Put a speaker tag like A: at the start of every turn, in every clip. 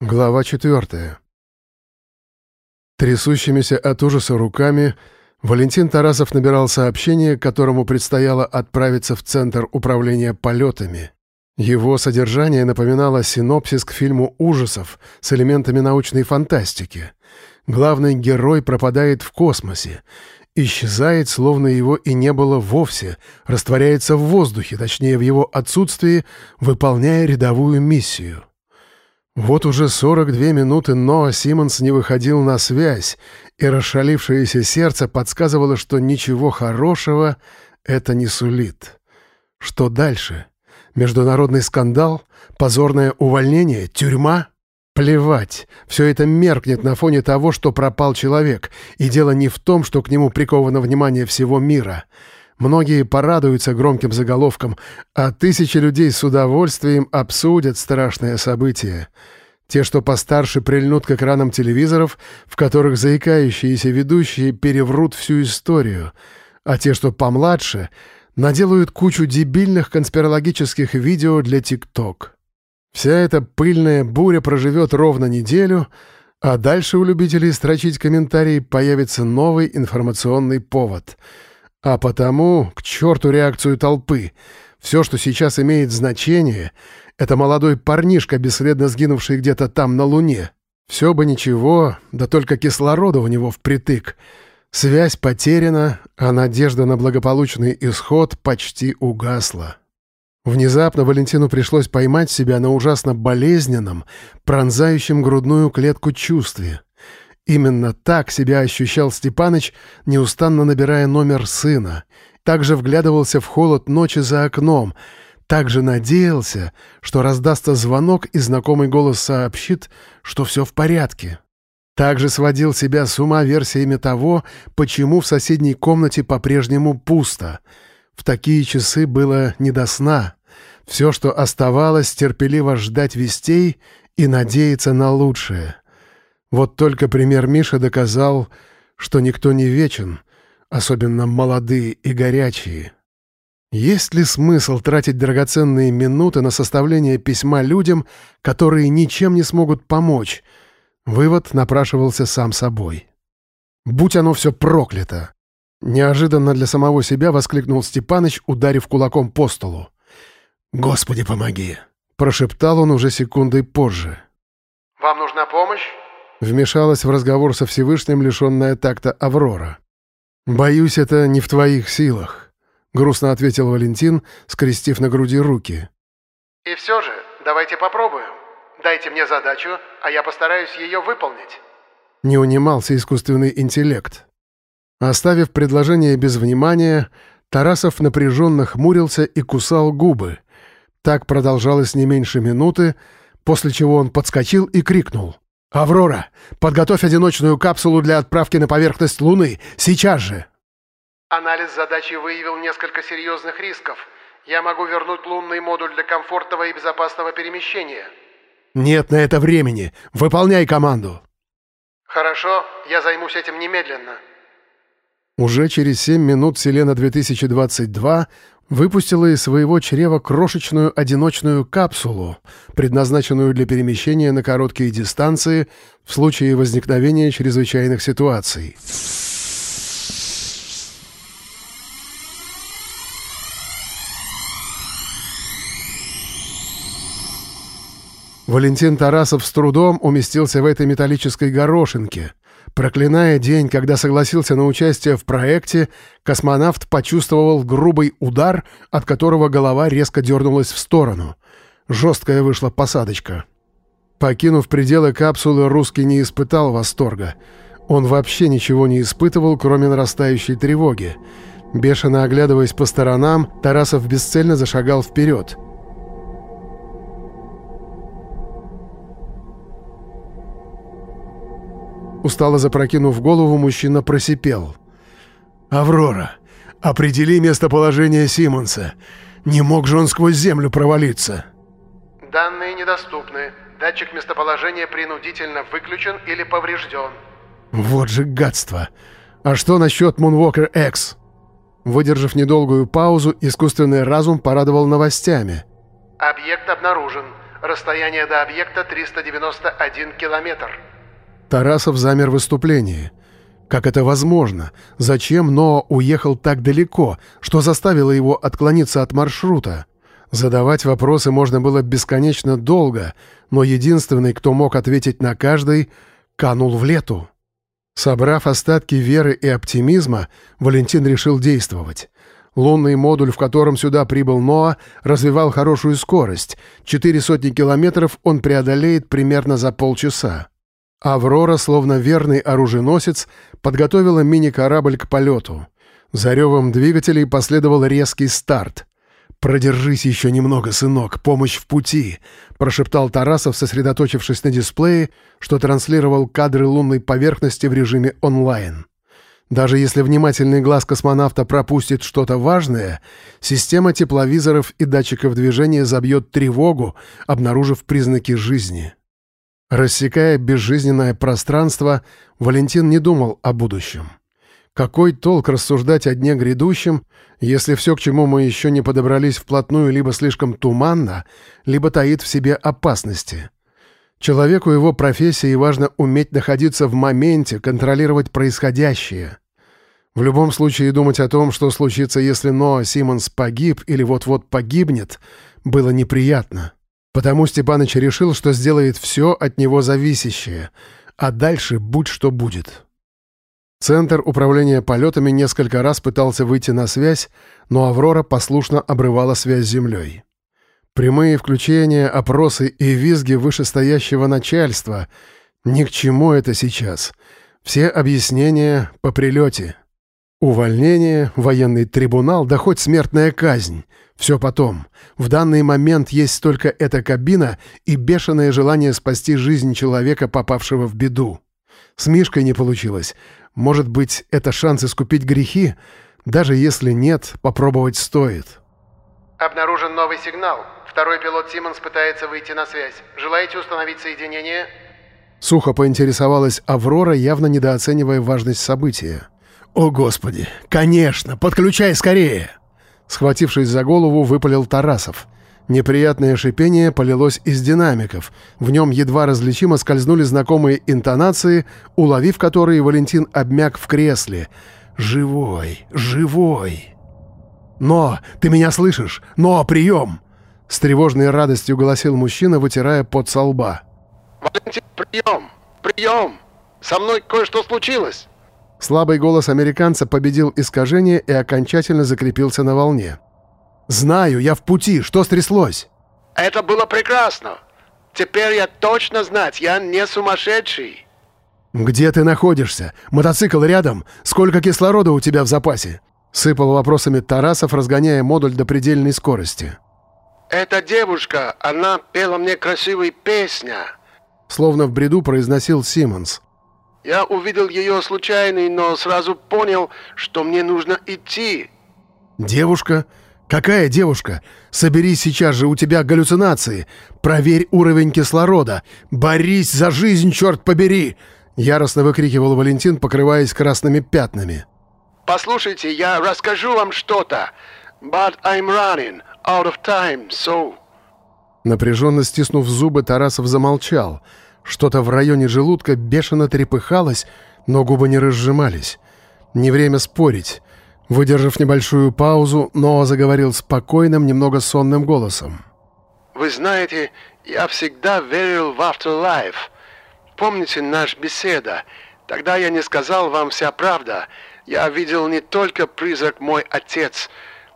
A: Глава четвертая. Трясущимися от ужаса руками Валентин Тарасов набирал сообщение, которому предстояло отправиться в Центр управления полетами. Его содержание напоминало синопсис к фильму ужасов с элементами научной фантастики. Главный герой пропадает в космосе, исчезает, словно его и не было вовсе, растворяется в воздухе, точнее в его отсутствии, выполняя рядовую миссию. Вот уже 42 минуты Ноа Симмонс не выходил на связь, и расшалившееся сердце подсказывало, что ничего хорошего это не сулит. Что дальше? Международный скандал? Позорное увольнение? Тюрьма? Плевать, все это меркнет на фоне того, что пропал человек, и дело не в том, что к нему приковано внимание всего мира — Многие порадуются громким заголовкам, а тысячи людей с удовольствием обсудят страшное событие. Те, что постарше, прильнут к экранам телевизоров, в которых заикающиеся ведущие переврут всю историю, а те, что помладше, наделают кучу дебильных конспирологических видео для ТикТок. Вся эта пыльная буря проживет ровно неделю, а дальше у любителей строчить комментарии появится новый информационный повод — а потому к черту реакцию толпы. Все, что сейчас имеет значение, это молодой парнишка, бесследно сгинувший где-то там на Луне. Все бы ничего, да только кислорода у него впритык. Связь потеряна, а надежда на благополучный исход почти угасла. Внезапно Валентину пришлось поймать себя на ужасно болезненном, пронзающем грудную клетку чувстве — Именно так себя ощущал Степаныч, неустанно набирая номер сына. Также вглядывался в холод ночи за окном. Также надеялся, что раздастся звонок и знакомый голос сообщит, что все в порядке. Также сводил себя с ума версиями того, почему в соседней комнате по-прежнему пусто. В такие часы было не до сна. Все, что оставалось, терпеливо ждать вестей и надеяться на лучшее — вот только пример Миши доказал, что никто не вечен, особенно молодые и горячие. Есть ли смысл тратить драгоценные минуты на составление письма людям, которые ничем не смогут помочь? Вывод напрашивался сам собой. «Будь оно все проклято!» Неожиданно для самого себя воскликнул Степаныч, ударив кулаком по столу. «Господи, помоги!» — прошептал он уже секундой позже.
B: «Вам нужна помощь?»
A: Вмешалась в разговор со Всевышним лишенная такта Аврора. «Боюсь, это не в твоих силах», — грустно ответил Валентин, скрестив на груди руки.
B: «И все же, давайте попробуем. Дайте мне задачу, а я постараюсь ее выполнить».
A: Не унимался искусственный интеллект. Оставив предложение без внимания, Тарасов напряженно хмурился и кусал губы. Так продолжалось не меньше минуты, после чего он подскочил и крикнул. «Аврора, подготовь одиночную капсулу для отправки на поверхность Луны. Сейчас же!»
B: Анализ задачи выявил несколько серьезных рисков. Я могу вернуть лунный модуль для комфортного и безопасного перемещения.
A: Нет на это времени. Выполняй команду.
B: Хорошо, я займусь этим немедленно.
A: Уже через 7 минут Селена-2022 выпустила из своего чрева крошечную одиночную капсулу, предназначенную для перемещения на короткие дистанции в случае возникновения чрезвычайных ситуаций. Валентин Тарасов с трудом уместился в этой металлической горошинке — Проклиная день, когда согласился на участие в проекте, космонавт почувствовал грубый удар, от которого голова резко дернулась в сторону. Жесткая вышла посадочка. Покинув пределы капсулы, русский не испытал восторга. Он вообще ничего не испытывал, кроме нарастающей тревоги. Бешено оглядываясь по сторонам, Тарасов бесцельно зашагал вперед — Устало запрокинув голову, мужчина просипел. «Аврора, определи местоположение Симмонса. Не мог же он сквозь землю провалиться?»
B: «Данные недоступны. Датчик местоположения принудительно выключен или поврежден».
A: «Вот же гадство! А что насчет Moonwalker X?» Выдержав недолгую паузу, искусственный разум порадовал новостями.
B: «Объект обнаружен. Расстояние до объекта 391 километр.
A: Тарасов замер в выступлении. Как это возможно? Зачем Ноа уехал так далеко? Что заставило его отклониться от маршрута? Задавать вопросы можно было бесконечно долго, но единственный, кто мог ответить на каждый, канул в лету. Собрав остатки веры и оптимизма, Валентин решил действовать. Лунный модуль, в котором сюда прибыл Ноа, развивал хорошую скорость. Четыре сотни километров он преодолеет примерно за полчаса. Аврора, словно верный оруженосец, подготовила мини-корабль к полету. За ревом двигателей последовал резкий старт. «Продержись еще немного, сынок, помощь в пути», — прошептал Тарасов, сосредоточившись на дисплее, что транслировал кадры лунной поверхности в режиме онлайн. Даже если внимательный глаз космонавта пропустит что-то важное, система тепловизоров и датчиков движения забьет тревогу, обнаружив признаки жизни. Рассекая безжизненное пространство, Валентин не думал о будущем. Какой толк рассуждать о дне грядущем, если все, к чему мы еще не подобрались вплотную, либо слишком туманно, либо таит в себе опасности? Человеку его профессии важно уметь находиться в моменте, контролировать происходящее. В любом случае думать о том, что случится, если Ноа Симмонс погиб или вот-вот погибнет, было неприятно. Потому Степаныч решил, что сделает все от него зависящее, а дальше будь что будет. Центр управления полетами несколько раз пытался выйти на связь, но «Аврора» послушно обрывала связь с Землей. Прямые включения, опросы и визги вышестоящего начальства — ни к чему это сейчас. Все объяснения по прилете. Увольнение, военный трибунал, да хоть смертная казнь. Все потом. В данный момент есть только эта кабина и бешеное желание спасти жизнь человека, попавшего в беду. С Мишкой не получилось. Может быть, это шанс искупить грехи? Даже если нет, попробовать стоит.
B: Обнаружен новый сигнал. Второй пилот Симмонс пытается выйти на связь. Желаете установить соединение?
A: Сухо поинтересовалась Аврора, явно недооценивая важность события. «О, Господи! Конечно! Подключай скорее!» Схватившись за голову, выпалил Тарасов — Неприятное шипение полилось из динамиков. В нем едва различимо скользнули знакомые интонации, уловив которые, Валентин обмяк в кресле. «Живой! Живой!» «Но! Ты меня слышишь? Но! Прием!» С тревожной радостью голосил мужчина, вытирая пот со лба.
B: «Валентин, прием! Прием! Со мной кое-что случилось!»
A: Слабый голос американца победил искажение и окончательно закрепился на волне. «Знаю, я в пути. Что стряслось?»
B: «Это было прекрасно. Теперь я точно знать, я не сумасшедший».
A: «Где ты находишься? Мотоцикл рядом? Сколько кислорода у тебя в запасе?» Сыпал вопросами Тарасов, разгоняя модуль до предельной скорости.
B: «Эта девушка, она пела мне красивую песня».
A: Словно в бреду произносил Симмонс.
B: «Я увидел ее случайно, но сразу понял, что мне нужно идти».
A: «Девушка? «Какая девушка? Соберись сейчас же, у тебя галлюцинации. Проверь уровень кислорода. Борись за жизнь, черт побери!» Яростно выкрикивал Валентин, покрываясь красными пятнами.
B: «Послушайте, я расскажу вам что-то. But I'm running out of time, so...»
A: Напряженно стиснув зубы, Тарасов замолчал. Что-то в районе желудка бешено трепыхалось, но губы не разжимались. Не время спорить. Выдержав небольшую паузу, Ноа заговорил спокойным, немного сонным голосом.
B: «Вы знаете, я всегда верил в afterlife. Помните наш беседа? Тогда я не сказал вам вся правда. Я видел не только призрак мой отец,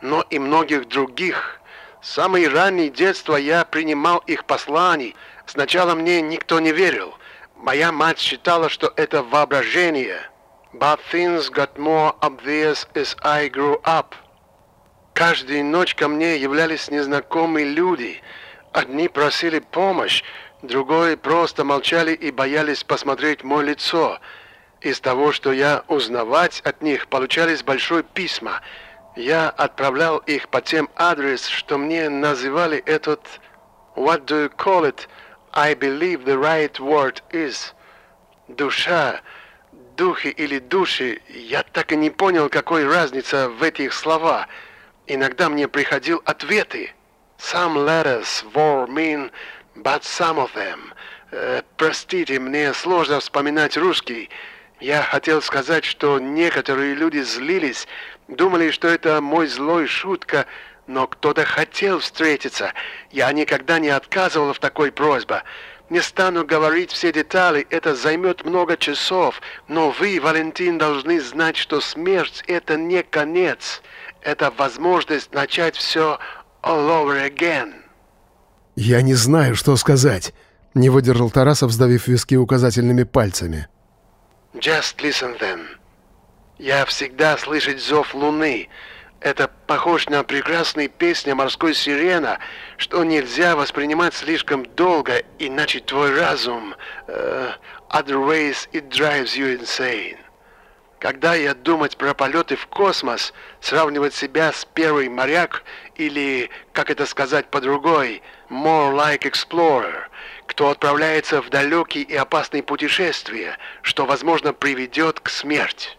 B: но и многих других. С самой ранней детства я принимал их посланий. Сначала мне никто не верил. Моя мать считала, что это воображение». But things got more obvious as I grew up. Каждую ночь ко мне являлись незнакомые люди. Одни просили помощь, другие просто молчали и боялись посмотреть мое лицо. Из того, что я узнавать от них, получались большие письма. Я отправлял их по тем адрес, что мне называли этот... What do you call it? I believe the right word is... Душа духи или души, я так и не понял, какой разница в этих словах. Иногда мне приходил ответы. Some letters were mean But some of them... Э, простите, мне сложно вспоминать русский. Я хотел сказать, что некоторые люди злились, думали, что это мой злой шутка, но кто-то хотел встретиться. Я никогда не отказывал в такой просьбе. Не стану говорить все детали, это займет много часов, но вы, Валентин, должны знать, что смерть — это не конец. Это возможность начать все all over again.
A: «Я не знаю, что сказать», — не выдержал Тарасов, сдавив виски указательными пальцами.
B: «Just listen then. Я всегда слышать зов луны, это похоже на прекрасные песни морской сирена, что нельзя воспринимать слишком долго, иначе твой разум... Uh, otherwise it drives you insane. Когда я думать про полеты в космос, сравнивать себя с первый моряк или, как это сказать по-другой, more like explorer, кто отправляется в далекие и опасные путешествия, что, возможно, приведет к смерти.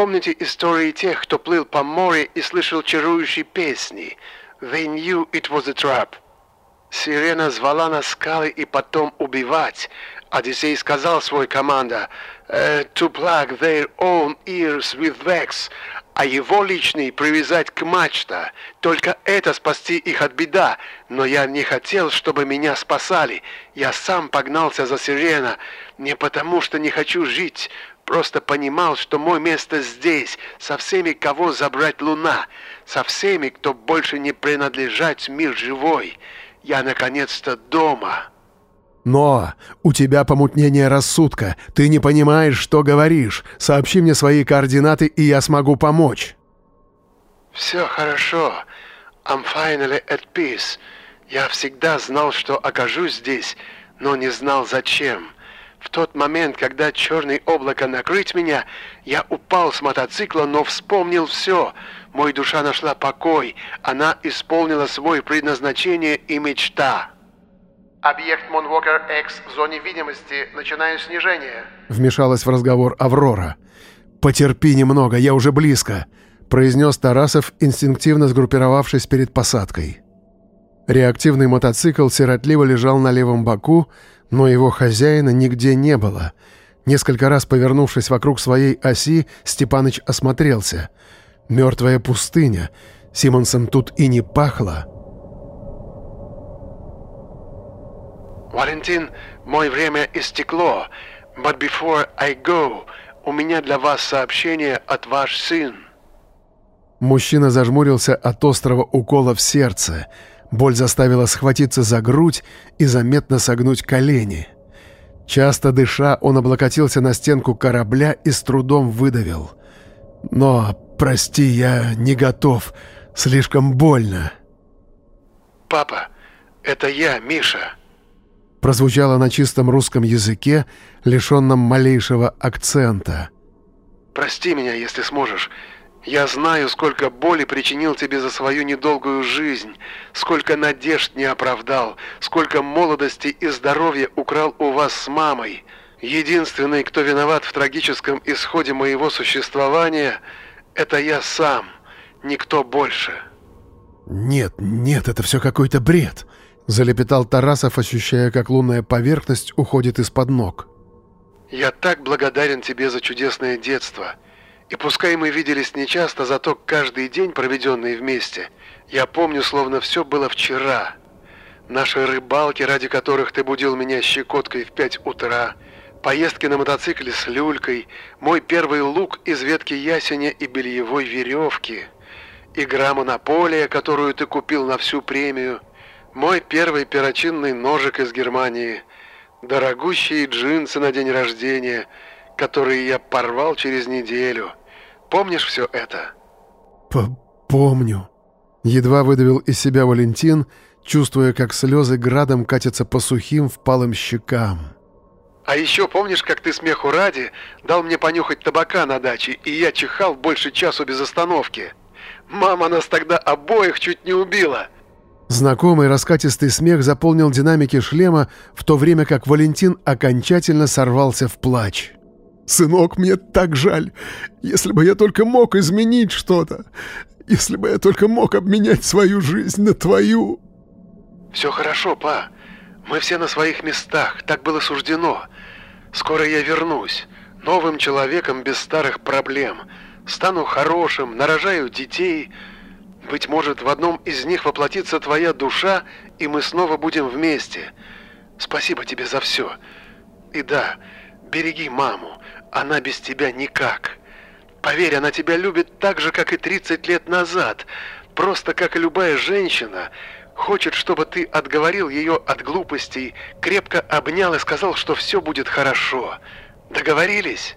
B: Помните истории тех, кто плыл по морю и слышал чарующие песни? They knew it was a trap. Сирена звала на скалы и потом убивать. Одиссей сказал свой команда uh, to plug their own ears with wax, а его личный привязать к мачта. Только это спасти их от беда. Но я не хотел, чтобы меня спасали. Я сам погнался за сирена, не потому что не хочу жить, Просто понимал, что мое место здесь, со всеми, кого забрать луна, со всеми, кто больше не принадлежать мир живой. Я наконец-то дома.
A: Но у тебя помутнение рассудка. Ты не понимаешь, что говоришь. Сообщи мне свои координаты, и я смогу помочь.
B: Все хорошо. I'm finally at peace. Я всегда знал, что окажусь здесь, но не знал зачем. В тот момент, когда черное облако накрыть меня, я упал с мотоцикла, но вспомнил все. Мой душа нашла покой. Она исполнила свое предназначение и мечта. Объект Монвокер X в зоне видимости. Начинаю снижение.
A: Вмешалась в разговор Аврора. «Потерпи немного, я уже близко», — произнес Тарасов, инстинктивно сгруппировавшись перед посадкой. Реактивный мотоцикл сиротливо лежал на левом боку, но его хозяина нигде не было. Несколько раз повернувшись вокруг своей оси, Степаныч осмотрелся. Мертвая пустыня. Симонсом тут и не пахло.
B: «Валентин, мое время истекло. But before I go, у меня для вас сообщение от ваш сын».
A: Мужчина зажмурился от острого укола в сердце — Боль заставила схватиться за грудь и заметно согнуть колени. Часто дыша, он облокотился на стенку корабля и с трудом выдавил. «Но, прости, я не готов. Слишком больно».
B: «Папа, это я, Миша».
A: Прозвучало на чистом русском языке, лишенном малейшего акцента.
B: «Прости меня, если сможешь. Я знаю, сколько боли причинил тебе за свою недолгую жизнь, сколько надежд не оправдал, сколько молодости и здоровья украл у вас с мамой. Единственный, кто виноват в трагическом исходе моего существования, это я сам, никто больше».
A: «Нет, нет, это все какой-то бред», — залепетал Тарасов, ощущая, как лунная поверхность уходит из-под ног.
B: «Я так благодарен тебе за чудесное детство». И пускай мы виделись нечасто, зато каждый день, проведенный вместе, я помню, словно все было вчера. Наши рыбалки, ради которых ты будил меня щекоткой в пять утра, поездки на мотоцикле с люлькой, мой первый лук из ветки ясеня и бельевой веревки, игра монополия, которую ты купил на всю премию, мой первый перочинный ножик из Германии, дорогущие джинсы на день рождения, которые я порвал через неделю — Помнишь все это?»
A: П «Помню». Едва выдавил из себя Валентин, чувствуя, как слезы градом катятся по сухим впалым щекам.
B: «А еще помнишь, как ты смеху ради дал мне понюхать табака на даче, и я чихал больше часу без остановки? Мама нас тогда обоих чуть не убила!»
A: Знакомый раскатистый смех заполнил динамики шлема, в то время как Валентин окончательно сорвался в плач. «Сынок, мне так жаль. Если бы я только мог изменить что-то. Если бы я только мог обменять свою жизнь на твою».
B: «Все хорошо, па. Мы все на своих местах, так было суждено. Скоро я вернусь, новым человеком без старых проблем. Стану хорошим, нарожаю детей. Быть может, в одном из них воплотится твоя душа, и мы снова будем вместе. Спасибо тебе за все. И да, береги маму, она без тебя никак. Поверь, она тебя любит так же, как и 30 лет назад. Просто как и любая женщина, хочет, чтобы ты отговорил ее от глупостей, крепко обнял и сказал, что все будет хорошо. Договорились?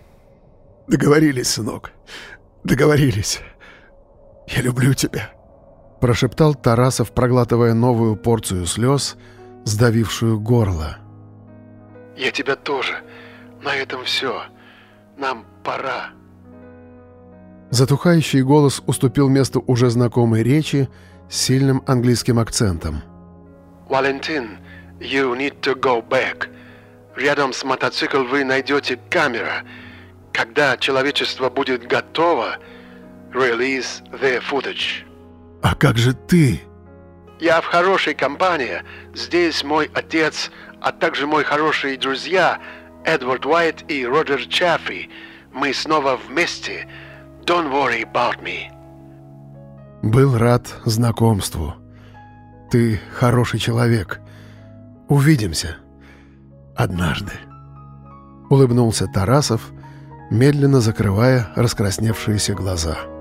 A: Договорились, сынок. Договорились. Я люблю тебя. Прошептал Тарасов, проглатывая новую порцию слез, сдавившую горло.
B: Я тебя тоже. На этом все. Нам пора.
A: Затухающий голос уступил место уже знакомой речи с сильным английским акцентом.
B: «Валентин, you need to go back. Рядом с мотоциклом вы найдете камера. Когда человечество будет готово, release the footage».
A: «А как же ты?»
B: «Я в хорошей компании. Здесь мой отец, а также мои хорошие друзья Эдвард Уайт и Роджер Чаффи. Мы снова вместе. Don't worry about me».
A: «Был рад знакомству. Ты хороший человек. Увидимся. Однажды». Улыбнулся Тарасов, медленно закрывая раскрасневшиеся глаза.